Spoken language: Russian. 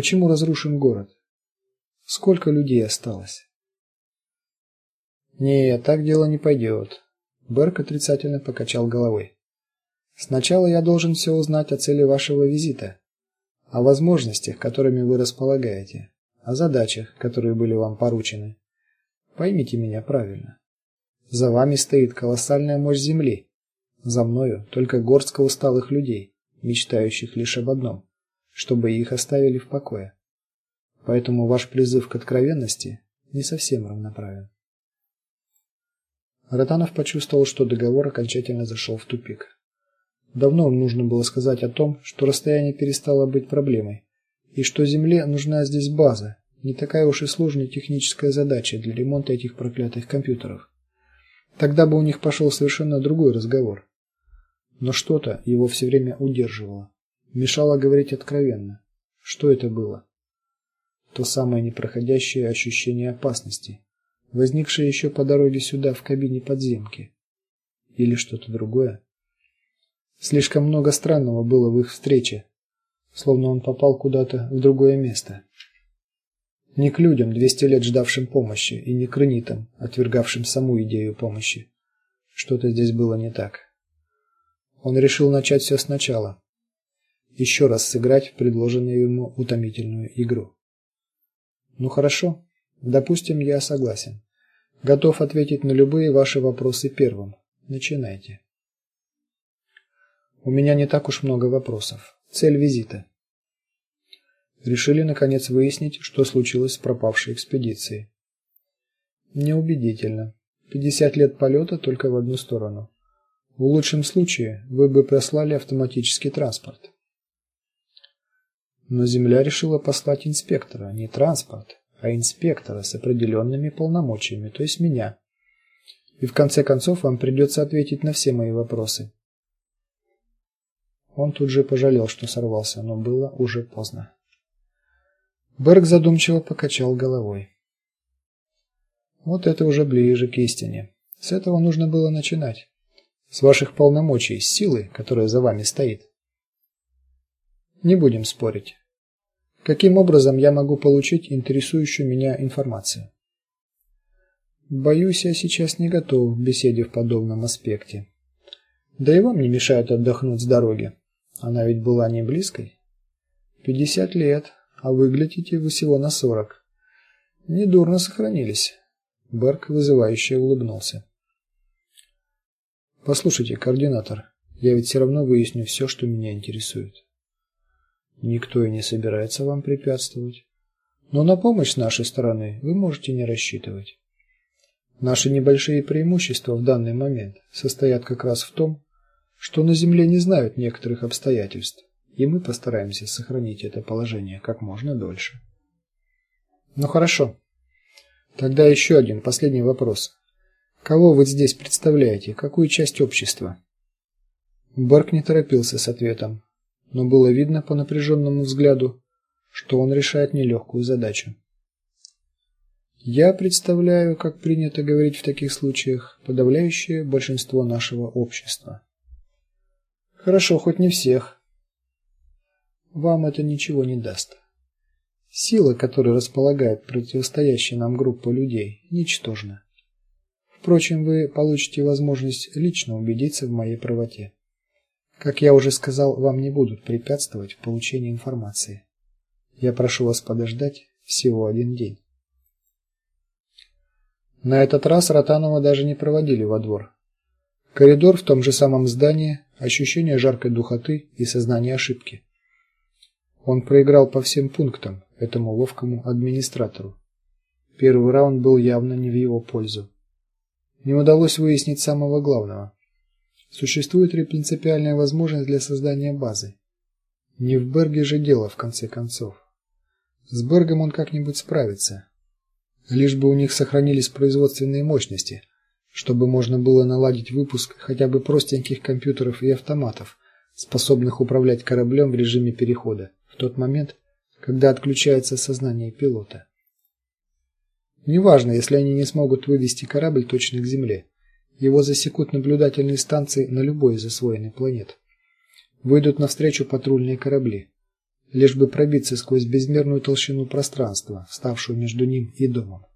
почему разрушен город? Сколько людей осталось? Не, так дело не пойдет. Берк отрицательно покачал головой. Сначала я должен все узнать о цели вашего визита, о возможностях, которыми вы располагаете, о задачах, которые были вам поручены. Поймите меня правильно. За вами стоит колоссальная мощь земли. За мною только горстка усталых людей, мечтающих лишь об одном чтобы их оставили в покое. Поэтому ваш призыв к откровенности не совсем равноправен. Ротанов почувствовал, что договор окончательно зашел в тупик. Давно нужно было сказать о том, что расстояние перестало быть проблемой, и что Земле нужна здесь база, не такая уж и сложная техническая задача для ремонта этих проклятых компьютеров. Тогда бы у них пошел совершенно другой разговор. Но что-то его все время удерживало мешало говорить откровенно. Что это было? То самое непроходящее ощущение опасности, возникшее еще по дороге сюда в кабине подземки. Или что-то другое? Слишком много странного было в их встрече, словно он попал куда-то в другое место. Не к людям, 200 лет ждавшим помощи, и не к ренитам, отвергавшим саму идею помощи. Что-то здесь было не так. Он решил начать все сначала еще раз сыграть в предложенную ему утомительную игру. Ну хорошо, допустим, я согласен. Готов ответить на любые ваши вопросы первым. Начинайте. У меня не так уж много вопросов. Цель визита. Решили наконец выяснить, что случилось с пропавшей экспедицией. Неубедительно. 50 лет полета только в одну сторону. В лучшем случае вы бы прислали автоматический транспорт. Но земля решила послать инспектора, не транспорт, а инспектора с определенными полномочиями, то есть меня. И в конце концов вам придется ответить на все мои вопросы. Он тут же пожалел, что сорвался, но было уже поздно. Берг задумчиво покачал головой. Вот это уже ближе к истине. С этого нужно было начинать. С ваших полномочий, с силы, которая за вами стоит. Не будем спорить. Каким образом я могу получить интересующую меня информацию? Боюсь, я сейчас не готов к беседе в подобном аспекте. Да и вам не мешает отдохнуть с дороги. Она ведь была не близкой. Пятьдесят лет, а выглядите вы всего на сорок. Недурно сохранились. Берк вызывающе улыбнулся. Послушайте, координатор, я ведь все равно выясню все, что меня интересует. Никто и не собирается вам препятствовать. Но на помощь с нашей стороны вы можете не рассчитывать. Наши небольшие преимущества в данный момент состоят как раз в том, что на земле не знают некоторых обстоятельств, и мы постараемся сохранить это положение как можно дольше. Ну хорошо. Тогда еще один последний вопрос. Кого вы здесь представляете? Какую часть общества? Барк не торопился с ответом но было видно по напряженному взгляду, что он решает нелегкую задачу. Я представляю, как принято говорить в таких случаях, подавляющее большинство нашего общества. Хорошо, хоть не всех. Вам это ничего не даст. Сила, которой располагает противостоящая нам группа людей, ничтожна. Впрочем, вы получите возможность лично убедиться в моей правоте. Как я уже сказал, вам не будут препятствовать в получении информации. Я прошу вас подождать всего один день. На этот раз Ротанова даже не проводили во двор. Коридор в том же самом здании, ощущение жаркой духоты и сознание ошибки. Он проиграл по всем пунктам этому ловкому администратору. Первый раунд был явно не в его пользу. Не удалось выяснить самого главного. Существует ли принципиальная возможность для создания базы? Не в Берге же дело в конце концов. С Бергом он как-нибудь справится. Лишь бы у них сохранились производственные мощности, чтобы можно было наладить выпуск хотя бы простеньких компьютеров и автоматов, способных управлять кораблем в режиме перехода в тот момент, когда отключается сознание пилота. Неважно, если они не смогут вывести корабль точно к земле. Его засекут наблюдательные станции на любой из освоенных планет. Выйдут навстречу патрульные корабли. лишь бы пробиться сквозь безмерную толщину пространства, ставшую между ним и домом.